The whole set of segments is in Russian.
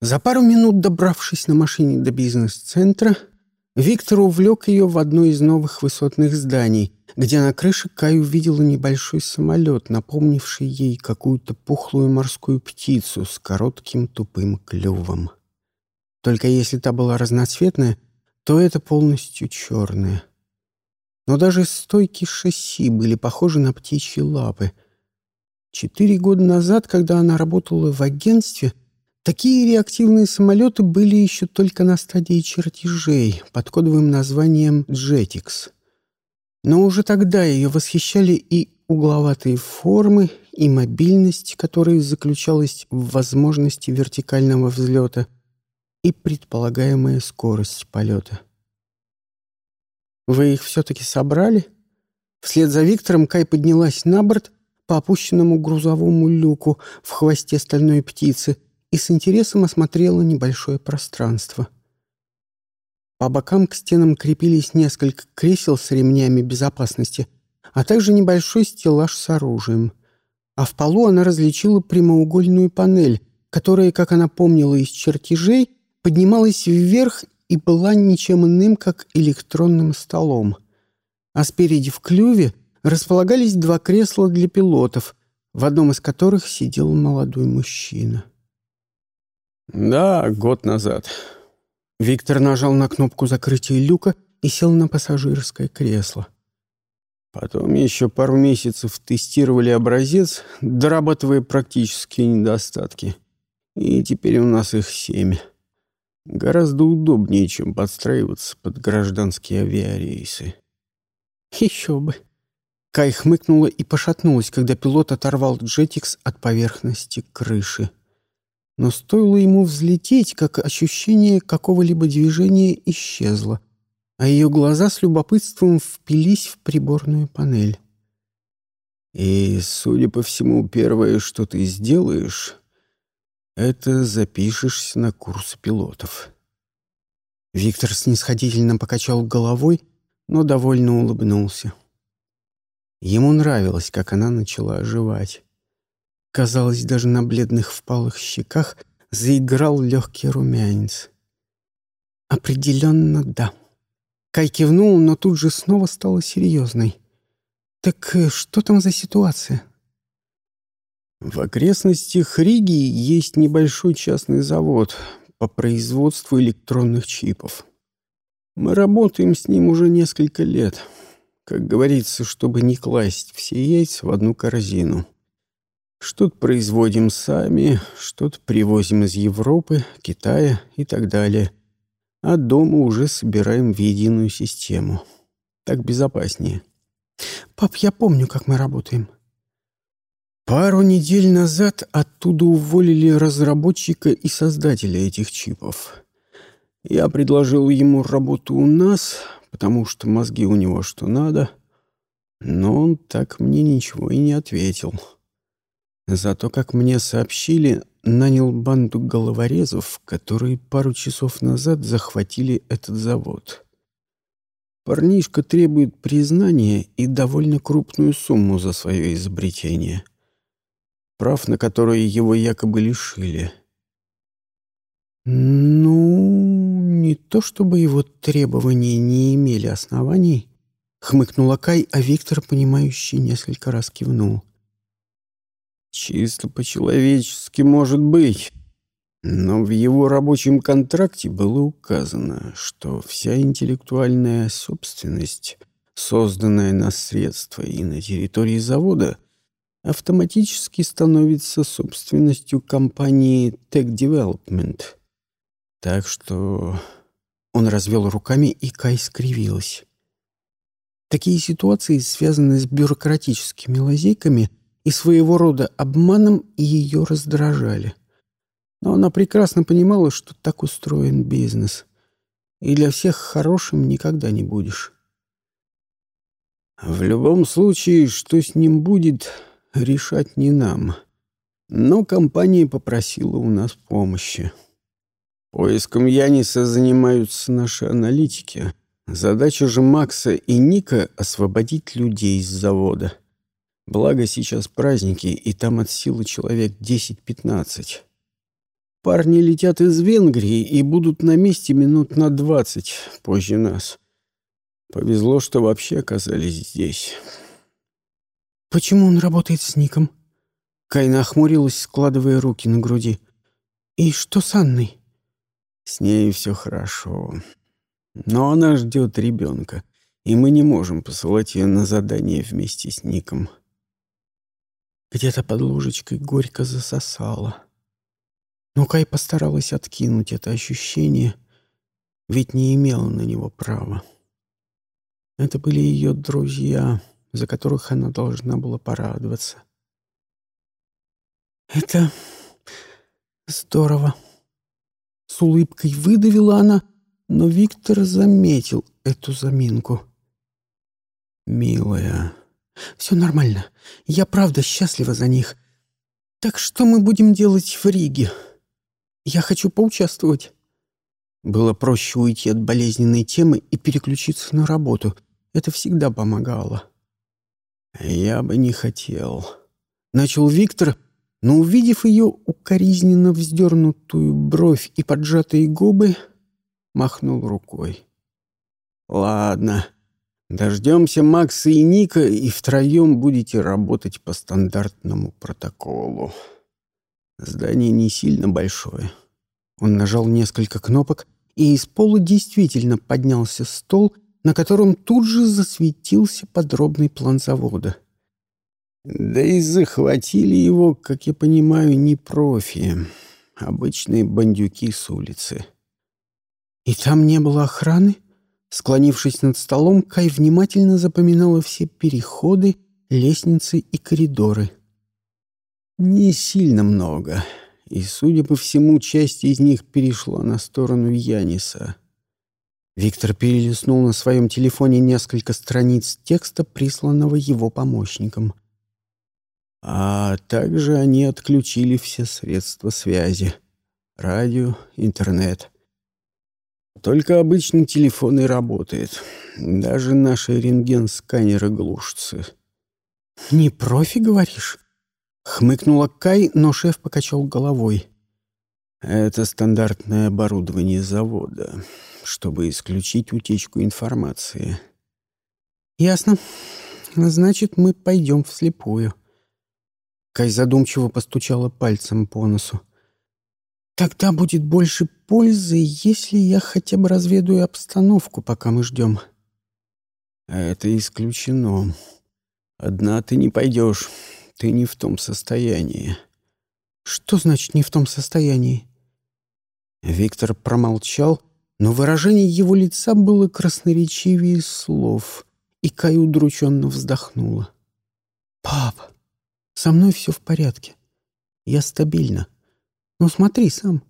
За пару минут, добравшись на машине до бизнес-центра, Виктор увлек ее в одно из новых высотных зданий, где на крыше Кай увидела небольшой самолет, напомнивший ей какую-то пухлую морскую птицу с коротким тупым клювом. Только если та была разноцветная, то это полностью черная. Но даже стойки шасси были похожи на птичьи лапы. Четыре года назад, когда она работала в агентстве, такие реактивные самолеты были еще только на стадии чертежей под кодовым названием «Джетикс». Но уже тогда ее восхищали и угловатые формы, и мобильность, которая заключалась в возможности вертикального взлета, и предполагаемая скорость полета. «Вы их все-таки собрали?» Вслед за Виктором Кай поднялась на борт по опущенному грузовому люку в хвосте стальной птицы и с интересом осмотрела небольшое пространство — по бокам к стенам крепились несколько кресел с ремнями безопасности, а также небольшой стеллаж с оружием. А в полу она различила прямоугольную панель, которая, как она помнила из чертежей, поднималась вверх и была ничем иным, как электронным столом. А спереди в клюве располагались два кресла для пилотов, в одном из которых сидел молодой мужчина. «Да, год назад», Виктор нажал на кнопку закрытия люка и сел на пассажирское кресло. Потом еще пару месяцев тестировали образец, дорабатывая практические недостатки. И теперь у нас их семь. Гораздо удобнее, чем подстраиваться под гражданские авиарейсы. Еще бы. Кай хмыкнула и пошатнулась, когда пилот оторвал джетикс от поверхности крыши. Но стоило ему взлететь, как ощущение какого-либо движения исчезло, а ее глаза с любопытством впились в приборную панель. «И, судя по всему, первое, что ты сделаешь, это запишешься на курс пилотов». Виктор снисходительно покачал головой, но довольно улыбнулся. Ему нравилось, как она начала оживать. Казалось, даже на бледных впалых щеках заиграл легкий румянец. «Определенно, да». Кай кивнул, но тут же снова стала серьезной. «Так э, что там за ситуация?» В окрестностях Риги есть небольшой частный завод по производству электронных чипов. Мы работаем с ним уже несколько лет. Как говорится, чтобы не класть все яйца в одну корзину. Что-то производим сами, что-то привозим из Европы, Китая и так далее. А дома уже собираем в единую систему. Так безопаснее. Пап, я помню, как мы работаем. Пару недель назад оттуда уволили разработчика и создателя этих чипов. Я предложил ему работу у нас, потому что мозги у него что надо, но он так мне ничего и не ответил. — Зато, как мне сообщили, нанял банду головорезов, которые пару часов назад захватили этот завод. Парнишка требует признания и довольно крупную сумму за свое изобретение. Прав, на которые его якобы лишили. «Ну, не то чтобы его требования не имели оснований», — хмыкнула Кай, а Виктор, понимающий, несколько раз кивнул. Чисто по-человечески может быть. Но в его рабочем контракте было указано, что вся интеллектуальная собственность, созданная на средства и на территории завода, автоматически становится собственностью компании Tech Development. Так что он развел руками, и Кай скривилась. Такие ситуации, связанные с бюрократическими лазейками, и своего рода обманом ее раздражали. Но она прекрасно понимала, что так устроен бизнес. И для всех хорошим никогда не будешь. В любом случае, что с ним будет, решать не нам. Но компания попросила у нас помощи. Поиском Яниса занимаются наши аналитики. Задача же Макса и Ника — освободить людей из завода — Благо сейчас праздники, и там от силы человек 10-15. парни летят из Венгрии и будут на месте минут на двадцать позже нас. Повезло, что вообще оказались здесь. «Почему он работает с Ником?» Кайна охмурилась, складывая руки на груди. «И что с Анной?» «С ней все хорошо. Но она ждет ребенка, и мы не можем посылать ее на задание вместе с Ником». Где-то под ложечкой горько засосала. Но Кай постаралась откинуть это ощущение, ведь не имела на него права. Это были ее друзья, за которых она должна была порадоваться. «Это здорово!» С улыбкой выдавила она, но Виктор заметил эту заминку. «Милая, все нормально. Я правда счастлива за них. Так что мы будем делать в Риге? Я хочу поучаствовать». Было проще уйти от болезненной темы и переключиться на работу. Это всегда помогало. «Я бы не хотел», — начал Виктор, но, увидев ее укоризненно вздернутую бровь и поджатые губы, махнул рукой. «Ладно, дождемся Макса и Ника, и втроем будете работать по стандартному протоколу. Здание не сильно большое». Он нажал несколько кнопок, и из пола действительно поднялся стол, на котором тут же засветился подробный план завода — да и захватили его, как я понимаю, не профи, обычные бандюки с улицы. И там не было охраны? Склонившись над столом, Кай внимательно запоминала все переходы, лестницы и коридоры. Не сильно много, и, судя по всему, часть из них перешла на сторону Яниса. Виктор перелистнул на своем телефоне несколько страниц текста, присланного его помощником — а также они отключили все средства связи. Радио, интернет. Только обычный телефон и работает. Даже наши рентген-сканеры глушатся. «Не профи, говоришь?» Хмыкнула Кай, но шеф покачал головой. «Это стандартное оборудование завода, чтобы исключить утечку информации». «Ясно. Значит, мы пойдем вслепую». Кай задумчиво постучала пальцем по носу. «Тогда будет больше пользы, если я хотя бы разведаю обстановку, пока мы ждем». «Это исключено. Одна ты не пойдешь. Ты не в том состоянии». «Что значит «не в том состоянии»?» Виктор промолчал, но выражение его лица было красноречивее слов, и Кай удрученно вздохнула. «Пап!» Со мной все в порядке. Я стабильна. Ну, смотри сам».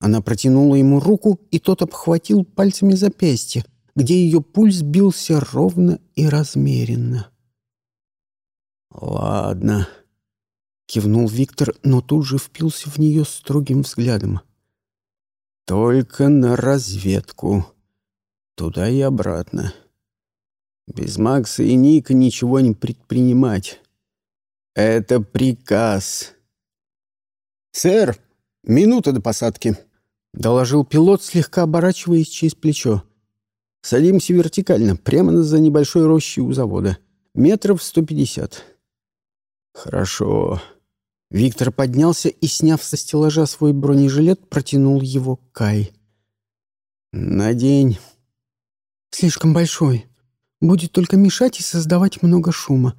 Она протянула ему руку, и тот обхватил пальцами запястье, где ее пульс бился ровно и размеренно. «Ладно», — кивнул Виктор, но тут же впился в нее строгим взглядом. «Только на разведку. Туда и обратно. Без Макса и Ника ничего не предпринимать. «Это приказ». «Сэр, минута до посадки», — доложил пилот, слегка оборачиваясь через плечо. «Садимся вертикально, прямо за небольшой рощей у завода. Метров сто пятьдесят». «Хорошо». Виктор поднялся и, сняв со стеллажа свой бронежилет, протянул его Кай. «Надень». «Слишком большой. Будет только мешать и создавать много шума.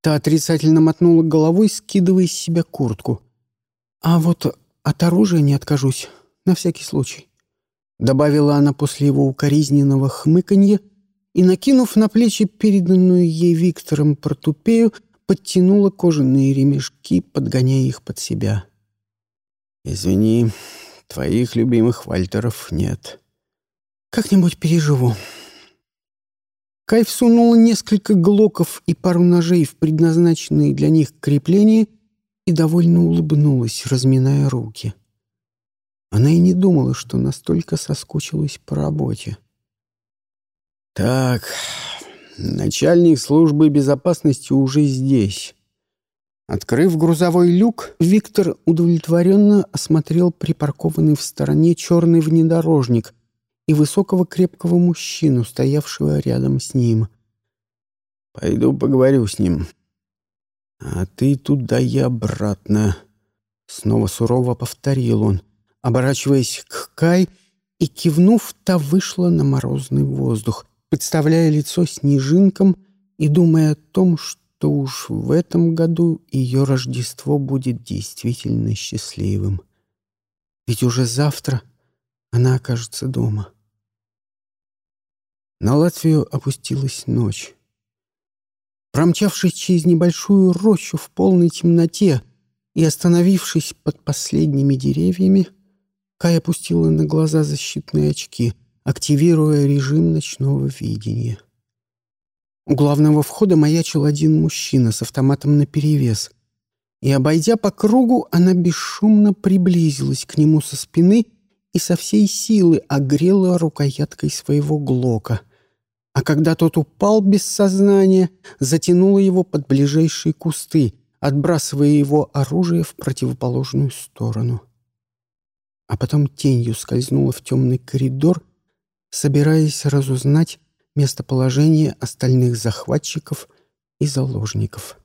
Та отрицательно мотнула головой, скидывая с себя куртку. «А вот от оружия не откажусь, на всякий случай», — добавила она после его укоризненного хмыканья и, накинув на плечи переданную ей Виктором портупею, подтянула кожаные ремешки, подгоняя их под себя. «Извини, твоих любимых Вальтеров нет». «Как-нибудь переживу», Кайф сунул несколько глоков и пару ножей в предназначенные для них крепления и довольно улыбнулась, разминая руки. Она и не думала, что настолько соскучилась по работе. «Так, начальник службы безопасности уже здесь». Открыв грузовой люк, Виктор удовлетворенно осмотрел припаркованный в стороне черный внедорожник и высокого крепкого мужчину, стоявшего рядом с ним. «Пойду поговорю с ним. А ты туда и обратно», — снова сурово повторил он, оборачиваясь к Кай и, кивнув, та вышла на морозный воздух, представляя лицо снежинкам и думая о том, что то уж в этом году ее Рождество будет действительно счастливым. Ведь уже завтра она окажется дома. На Латвию опустилась ночь. Промчавшись через небольшую рощу в полной темноте и остановившись под последними деревьями, Кай опустила на глаза защитные очки, активируя режим ночного видения. У главного входа маячил один мужчина с автоматом наперевес. И, обойдя по кругу, она бесшумно приблизилась к нему со спины и со всей силы огрела рукояткой своего глока. А когда тот упал без сознания, затянула его под ближайшие кусты, отбрасывая его оружие в противоположную сторону. А потом тенью скользнула в темный коридор, собираясь разузнать, местоположение остальных захватчиков и заложников.